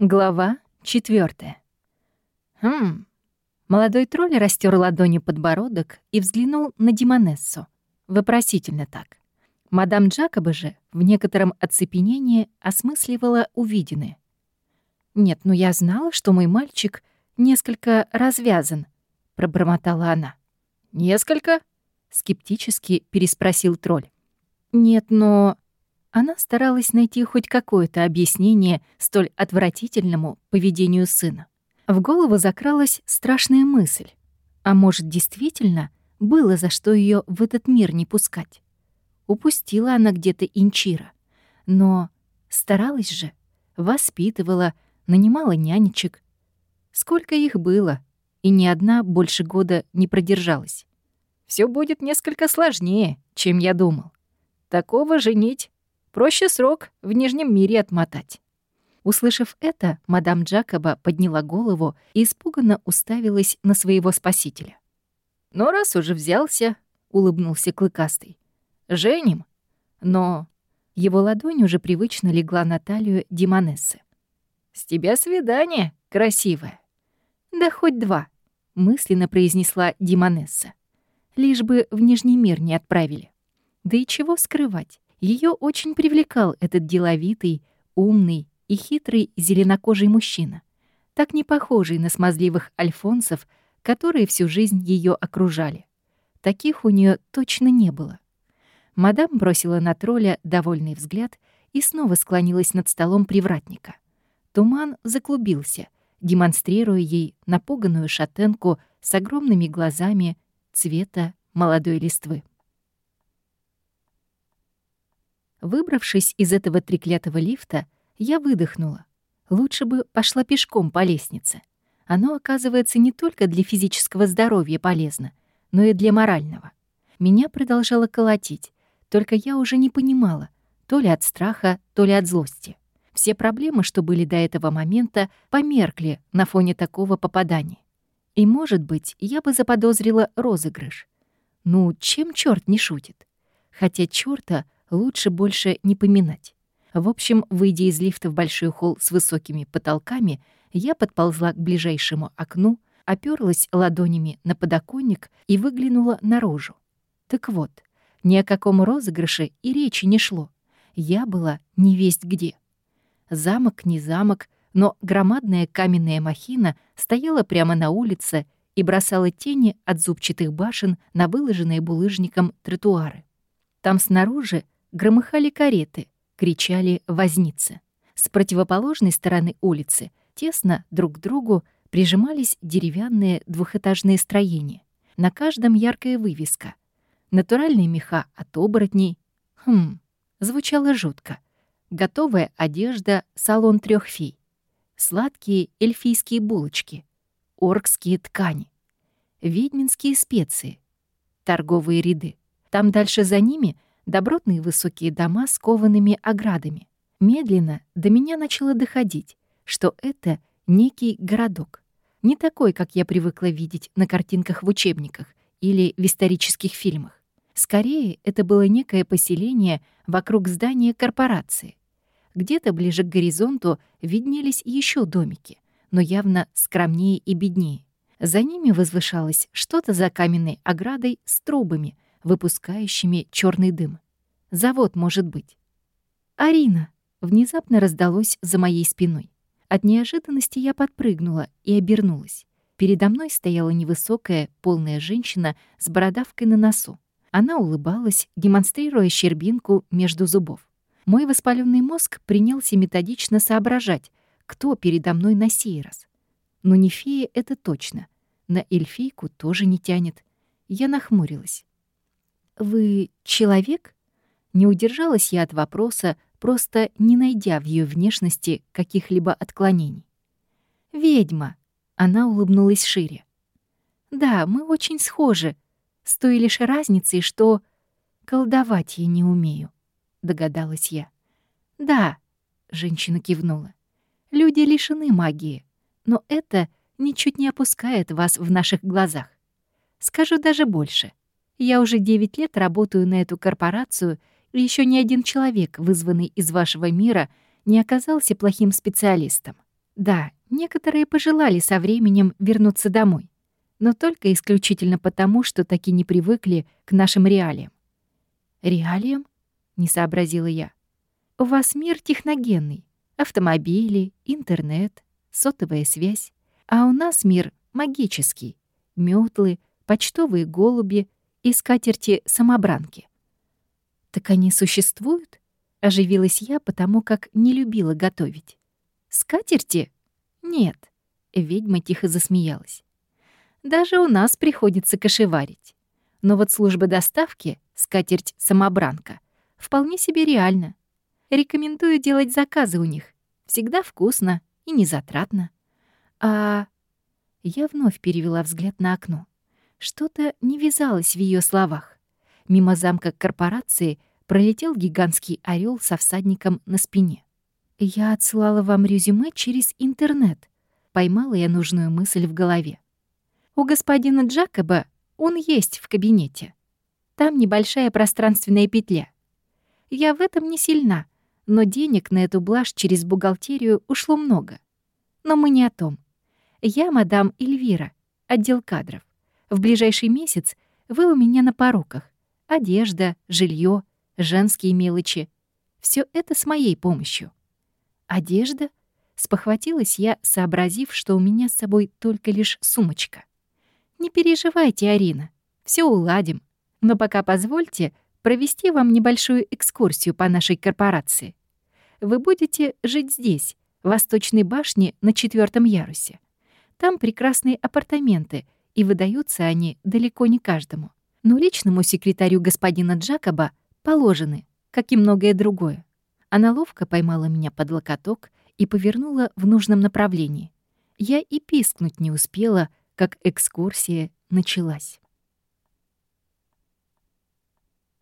Глава четвертая. Хм. Молодой тролль растер ладонью подбородок и взглянул на Димонессу. Вопросительно так. Мадам Джакоба же в некотором оцепенении осмысливала увиденное. «Нет, ну я знала, что мой мальчик несколько развязан», — пробормотала она. «Несколько?» — скептически переспросил тролль. «Нет, но...» Она старалась найти хоть какое-то объяснение столь отвратительному поведению сына. В голову закралась страшная мысль. А может, действительно было за что ее в этот мир не пускать? Упустила она где-то Инчира. Но старалась же, воспитывала, нанимала нянечек. Сколько их было, и ни одна больше года не продержалась. Все будет несколько сложнее, чем я думал. Такого женить Проще срок в Нижнем мире отмотать». Услышав это, мадам Джакоба подняла голову и испуганно уставилась на своего спасителя. «Ну, раз уже взялся», — улыбнулся Клыкастый, — «женим». Но его ладонь уже привычно легла на талию Димонессы. «С тебя свидание, красивая». «Да хоть два», — мысленно произнесла Димонесса. «Лишь бы в Нижний мир не отправили. Да и чего скрывать? Ее очень привлекал этот деловитый, умный и хитрый зеленокожий мужчина, так не похожий на смазливых альфонсов, которые всю жизнь ее окружали. Таких у нее точно не было. Мадам бросила на тролля довольный взгляд и снова склонилась над столом привратника. Туман заклубился, демонстрируя ей напуганную шатенку с огромными глазами цвета молодой листвы. Выбравшись из этого треклятого лифта, я выдохнула. Лучше бы пошла пешком по лестнице. Оно, оказывается, не только для физического здоровья полезно, но и для морального. Меня продолжало колотить, только я уже не понимала, то ли от страха, то ли от злости. Все проблемы, что были до этого момента, померкли на фоне такого попадания. И, может быть, я бы заподозрила розыгрыш. Ну, чем черт не шутит? Хотя черта лучше больше не поминать. В общем, выйдя из лифта в большой холл с высокими потолками, я подползла к ближайшему окну, оперлась ладонями на подоконник и выглянула наружу. Так вот, ни о каком розыгрыше и речи не шло. Я была не весть где. Замок не замок, но громадная каменная махина стояла прямо на улице и бросала тени от зубчатых башен на выложенные булыжником тротуары. Там снаружи громыхали кареты, кричали возницы. С противоположной стороны улицы тесно друг к другу прижимались деревянные двухэтажные строения. На каждом яркая вывеска. Натуральные меха от оборотней. Хм, звучало жутко. Готовая одежда «Салон трех фей». Сладкие эльфийские булочки. Оркские ткани. Ведьминские специи. Торговые ряды. Там дальше за ними — добротные высокие дома с коваными оградами. Медленно до меня начало доходить, что это некий городок. Не такой, как я привыкла видеть на картинках в учебниках или в исторических фильмах. Скорее, это было некое поселение вокруг здания корпорации. Где-то ближе к горизонту виднелись еще домики, но явно скромнее и беднее. За ними возвышалось что-то за каменной оградой с трубами — выпускающими черный дым. Завод, может быть. «Арина!» — внезапно раздалось за моей спиной. От неожиданности я подпрыгнула и обернулась. Передо мной стояла невысокая, полная женщина с бородавкой на носу. Она улыбалась, демонстрируя щербинку между зубов. Мой воспаленный мозг принялся методично соображать, кто передо мной на сей раз. Но не фея это точно. На эльфийку тоже не тянет. Я нахмурилась. «Вы человек?» Не удержалась я от вопроса, просто не найдя в ее внешности каких-либо отклонений. «Ведьма!» — она улыбнулась шире. «Да, мы очень схожи, с той лишь разницей, что колдовать я не умею», — догадалась я. «Да», — женщина кивнула, — «люди лишены магии, но это ничуть не опускает вас в наших глазах. Скажу даже больше. Я уже 9 лет работаю на эту корпорацию, и еще ни один человек, вызванный из вашего мира, не оказался плохим специалистом. Да, некоторые пожелали со временем вернуться домой, но только исключительно потому, что таки не привыкли к нашим реалиям. «Реалиям?» — не сообразила я. «У вас мир техногенный. Автомобили, интернет, сотовая связь. А у нас мир магический. Метлы, почтовые голуби и скатерти-самобранки. «Так они существуют?» — оживилась я, потому как не любила готовить. «Скатерти?» «Нет», — ведьма тихо засмеялась. «Даже у нас приходится кошеварить. Но вот служба доставки, скатерть-самобранка, вполне себе реально. Рекомендую делать заказы у них. Всегда вкусно и незатратно. А я вновь перевела взгляд на окно. Что-то не вязалось в ее словах. Мимо замка корпорации пролетел гигантский орел со всадником на спине. «Я отсылала вам резюме через интернет», — поймала я нужную мысль в голове. «У господина Джакоба он есть в кабинете. Там небольшая пространственная петля. Я в этом не сильна, но денег на эту блажь через бухгалтерию ушло много. Но мы не о том. Я мадам Эльвира, отдел кадров. В ближайший месяц вы у меня на пороках. Одежда, жилье, женские мелочи. Все это с моей помощью. Одежда? Спохватилась я, сообразив, что у меня с собой только лишь сумочка. Не переживайте, Арина, все уладим. Но пока позвольте провести вам небольшую экскурсию по нашей корпорации. Вы будете жить здесь, в Восточной башне на четвертом ярусе. Там прекрасные апартаменты, и выдаются они далеко не каждому. Но личному секретарю господина Джакоба положены, как и многое другое. Она ловко поймала меня под локоток и повернула в нужном направлении. Я и пискнуть не успела, как экскурсия началась.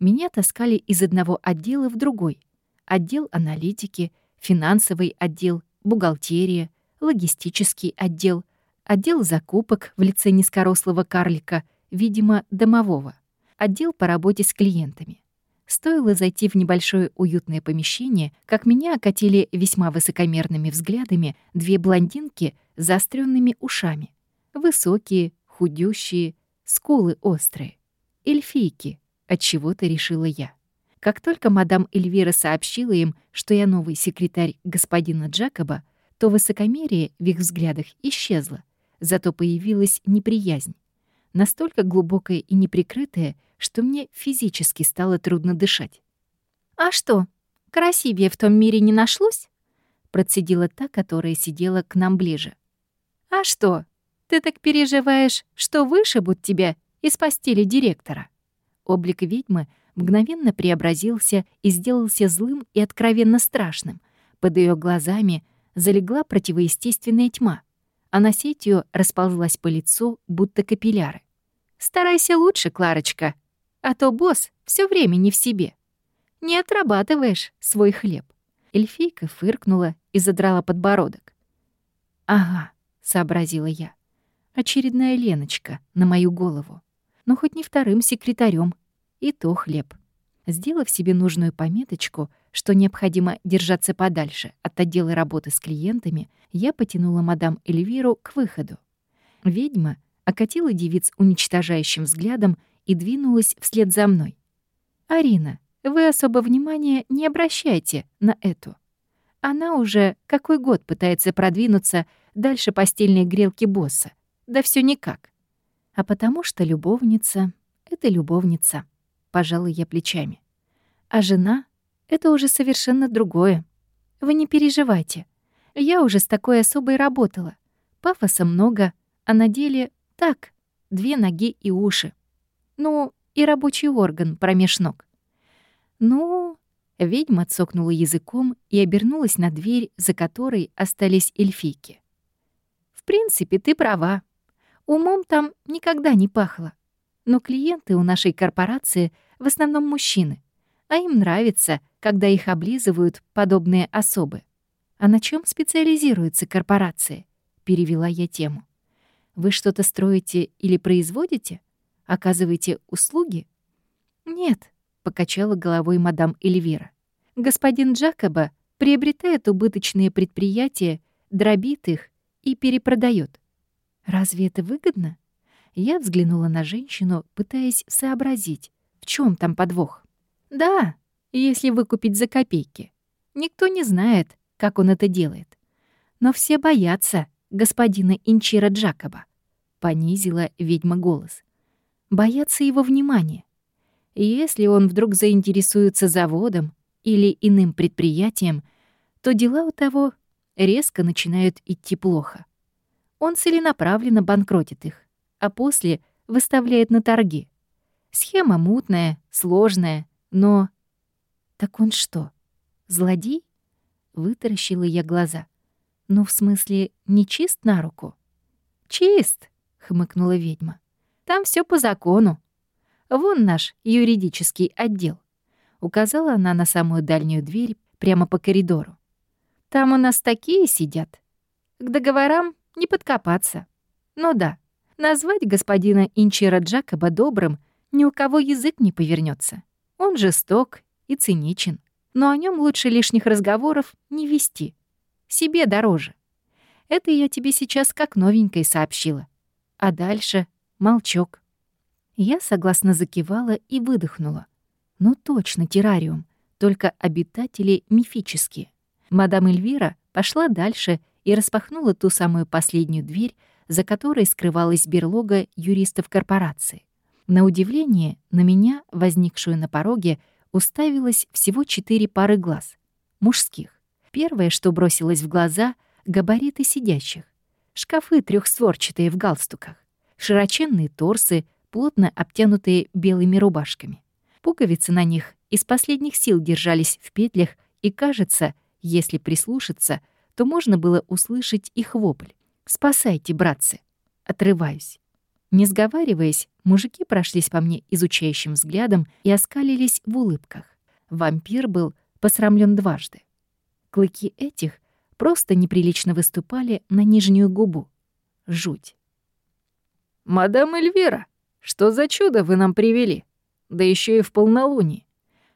Меня таскали из одного отдела в другой. Отдел аналитики, финансовый отдел, бухгалтерия, логистический отдел — отдел закупок в лице низкорослого карлика, видимо, домового, отдел по работе с клиентами. Стоило зайти в небольшое уютное помещение, как меня окатили весьма высокомерными взглядами две блондинки с заостренными ушами. Высокие, худющие, скулы острые. Эльфийки, от чего то решила я. Как только мадам Эльвира сообщила им, что я новый секретарь господина Джакоба, то высокомерие в их взглядах исчезло, Зато появилась неприязнь. Настолько глубокая и неприкрытая, что мне физически стало трудно дышать. «А что, красивее в том мире не нашлось?» Процедила та, которая сидела к нам ближе. «А что, ты так переживаешь, что вышибут тебя из постели директора?» Облик ведьмы мгновенно преобразился и сделался злым и откровенно страшным. Под ее глазами залегла противоестественная тьма — она сетью расползлась по лицу, будто капилляры. «Старайся лучше, Кларочка, а то босс все время не в себе. Не отрабатываешь свой хлеб». Эльфийка фыркнула и задрала подбородок. «Ага», — сообразила я. «Очередная Леночка на мою голову. Но хоть не вторым секретарем, и то хлеб». Сделав себе нужную пометочку — что необходимо держаться подальше от отдела работы с клиентами, я потянула мадам Эльвиру к выходу. Ведьма окатила девиц уничтожающим взглядом и двинулась вслед за мной. «Арина, вы особо внимания не обращайте на эту. Она уже какой год пытается продвинуться дальше постельной грелки босса. Да все никак. А потому что любовница — это любовница», — пожалуй я плечами. А жена это уже совершенно другое. Вы не переживайте. Я уже с такой особой работала. Пафоса много, а на деле так, две ноги и уши. Ну, и рабочий орган промеж ног. Ну, ведьма цокнула языком и обернулась на дверь, за которой остались эльфийки. В принципе, ты права. Умом там никогда не пахло. Но клиенты у нашей корпорации в основном мужчины, а им нравится — когда их облизывают подобные особы. А на чем специализируются корпорации? Перевела я тему. Вы что-то строите или производите? Оказываете услуги? Нет, покачала головой мадам Эльвира. Господин Джакоба приобретает убыточные предприятия дробит их и перепродает. Разве это выгодно? Я взглянула на женщину, пытаясь сообразить, в чем там подвох. Да, если выкупить за копейки. Никто не знает, как он это делает. Но все боятся господина Инчира Джакоба. Понизила ведьма голос. Боятся его внимания. Если он вдруг заинтересуется заводом или иным предприятием, то дела у того резко начинают идти плохо. Он целенаправленно банкротит их, а после выставляет на торги. Схема мутная, сложная, но... Так он что, злодей? Вытаращила я глаза. Ну, в смысле, не чист на руку? Чист, хмыкнула ведьма. Там все по закону. Вон наш юридический отдел. Указала она на самую дальнюю дверь прямо по коридору. Там у нас такие сидят. К договорам не подкопаться. Ну да, назвать господина Инчера Джакоба добрым ни у кого язык не повернется. Он жесток и циничен, но о нем лучше лишних разговоров не вести. Себе дороже. Это я тебе сейчас как новенькой сообщила. А дальше молчок. Я согласно закивала и выдохнула. Ну точно террариум, только обитатели мифические. Мадам Эльвира пошла дальше и распахнула ту самую последнюю дверь, за которой скрывалась берлога юристов корпорации. На удивление, на меня, возникшую на пороге, уставилось всего четыре пары глаз. Мужских. Первое, что бросилось в глаза — габариты сидящих. Шкафы трехстворчатые в галстуках. Широченные торсы, плотно обтянутые белыми рубашками. Пуговицы на них из последних сил держались в петлях и, кажется, если прислушаться, то можно было услышать их вопль. «Спасайте, братцы!» Отрываюсь. Не сговариваясь, мужики прошлись по мне изучающим взглядом и оскалились в улыбках. Вампир был посрамлен дважды. Клыки этих просто неприлично выступали на нижнюю губу. Жуть. «Мадам Эльвира, что за чудо вы нам привели? Да еще и в полнолуние!»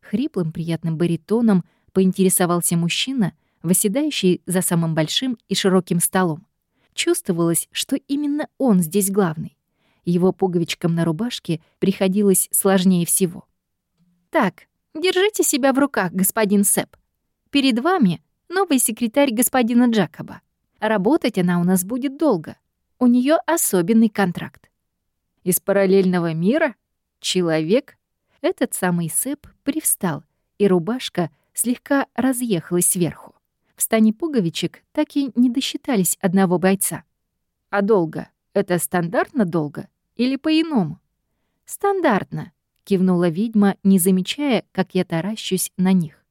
Хриплым приятным баритоном поинтересовался мужчина, восседающий за самым большим и широким столом. Чувствовалось, что именно он здесь главный. Его пуговичкам на рубашке приходилось сложнее всего. «Так, держите себя в руках, господин Сэп. Перед вами новый секретарь господина Джакоба. Работать она у нас будет долго. У нее особенный контракт». «Из параллельного мира? Человек?» Этот самый Сэп привстал, и рубашка — слегка разъехалась сверху. В стане пуговичек так и не досчитались одного бойца. А долго? Это стандартно долго? Или по-иному? Стандартно, кивнула ведьма, не замечая, как я таращусь на них.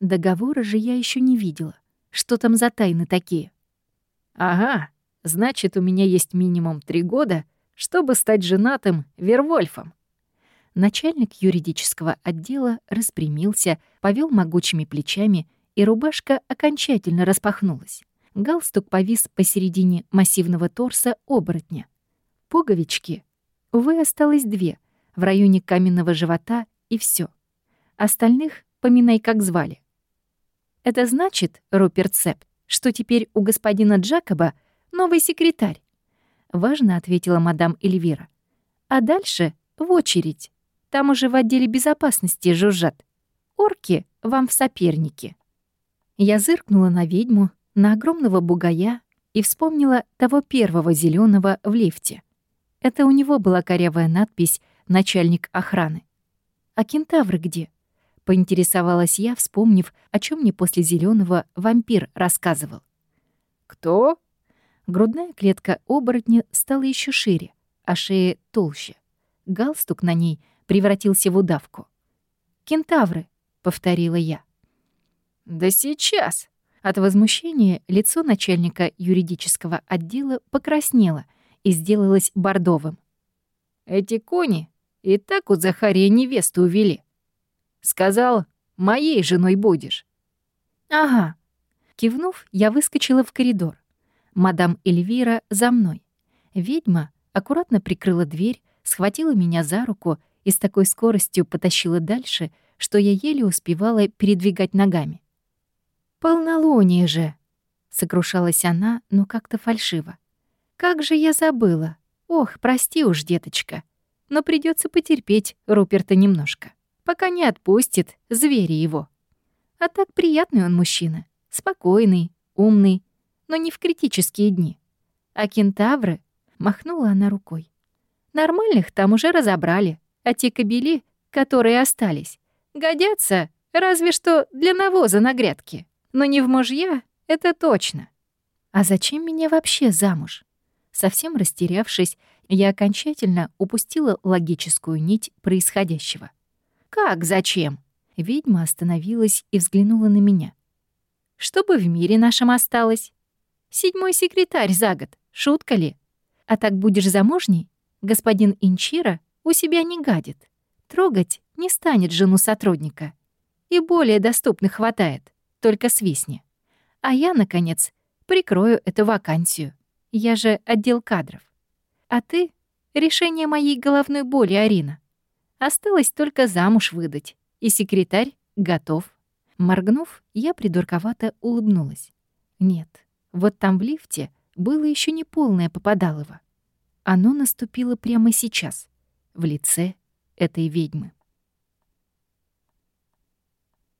Договора же я еще не видела. Что там за тайны такие? Ага, значит, у меня есть минимум три года, чтобы стать женатым Вервольфом. Начальник юридического отдела распрямился, повел могучими плечами, и рубашка окончательно распахнулась. Галстук повис посередине массивного торса оборотня. Пуговички. Увы, осталось две, в районе каменного живота, и все. Остальных поминай, как звали. Это значит, Руперт Сепп, что теперь у господина Джакоба новый секретарь. Важно ответила мадам Эльвира. А дальше в очередь. Там уже в отделе безопасности жужжат. Орки вам в соперники. Я зыркнула на ведьму, на огромного бугая и вспомнила того первого зеленого в лифте. Это у него была корявая надпись «Начальник охраны». «А кентавры где?» — поинтересовалась я, вспомнив, о чем мне после зеленого вампир рассказывал. «Кто?» Грудная клетка оборотня стала еще шире, а шея толще. Галстук на ней превратился в удавку. «Кентавры», — повторила я. «Да сейчас!» От возмущения лицо начальника юридического отдела покраснело и сделалось бордовым. «Эти кони и так у Захария невесту увели. Сказал, моей женой будешь». «Ага». Кивнув, я выскочила в коридор. Мадам Эльвира за мной. Ведьма аккуратно прикрыла дверь, схватила меня за руку и с такой скоростью потащила дальше, что я еле успевала передвигать ногами. «Полнолуние же!» Сокрушалась она, но как-то фальшиво. «Как же я забыла! Ох, прости уж, деточка! Но придется потерпеть Руперта немножко, пока не отпустит звери его. А так приятный он мужчина, спокойный, умный, но не в критические дни. А кентавры...» — махнула она рукой. «Нормальных там уже разобрали, а те кобели, которые остались, годятся разве что для навоза на грядке, но не в мужья, это точно. А зачем меня вообще замуж? Совсем растерявшись, я окончательно упустила логическую нить происходящего. «Как зачем?» Ведьма остановилась и взглянула на меня. «Чтобы в мире нашем осталось. Седьмой секретарь за год. Шутка ли? А так будешь замужней, господин Инчира у себя не гадит. Трогать не станет жену сотрудника. И более доступных хватает, только свистни. А я, наконец, прикрою эту вакансию. Я же отдел кадров. А ты — решение моей головной боли, Арина. Осталось только замуж выдать, и секретарь готов. Моргнув, я придурковато улыбнулась. Нет, вот там в лифте было еще не полное попадалово. Оно наступило прямо сейчас, в лице этой ведьмы.